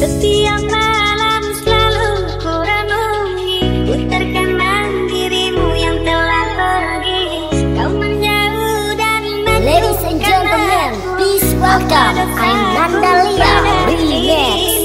Setiap malam selalu ku renungi. Ku terkenang dirimu yang telah pergi. Kau menjauh dan menjauh Ladies and gentlemen, please welcome I'm Nandalia Remix